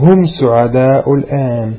هم سعداء الآن.